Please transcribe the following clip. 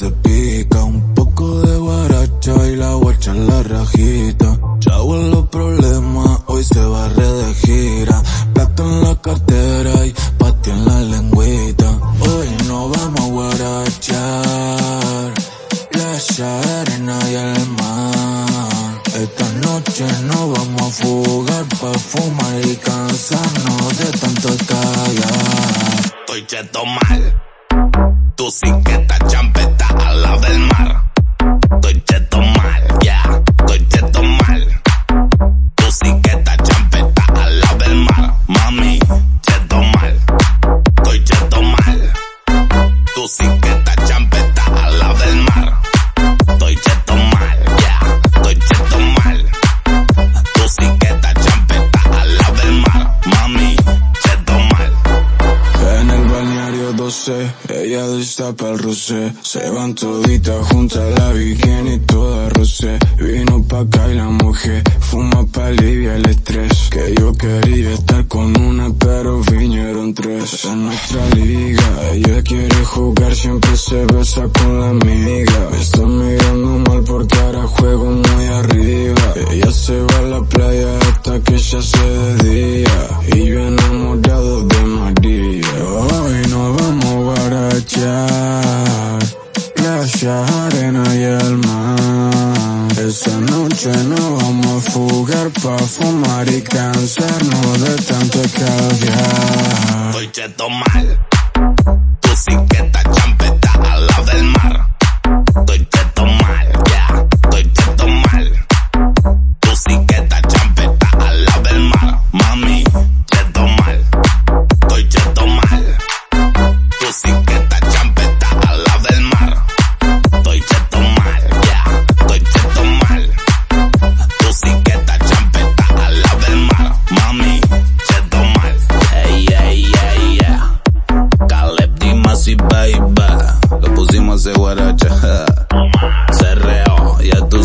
se pica. Un poco de guaracha y la guacha en la rajita. Chavo en los problemas, hoy se va de gira. Plato en la cartera y pati en la lengüita. Hoy no vamos a guarachar. La arena y el mar. Esta noche no vamos a fugar pa' fumar y cansarnos de tanto callar. Estoy cheto mal. Tú sí que estás champeta al lado del mar. Balneario 12, ella destapa el rosé. Se van toditas juntas, la y toda rosé. Vino pa' acá y la mujer, fuma pa' aliviar el estrés. Que yo quería estar con una, pero vinieron tres. En nuestra liga, ella quiere jugar, siempre se besa con la amiga. Me está mirando mal porque ahora juego muy arriba. Ella se va a la playa hasta que ya se de Esa noche no vamos a fugar pa' fumar y cansarnos de tanto caviar. Estoy cheto mal. pussy baby. Lo pusimos de guaracha. Se reó, ya tú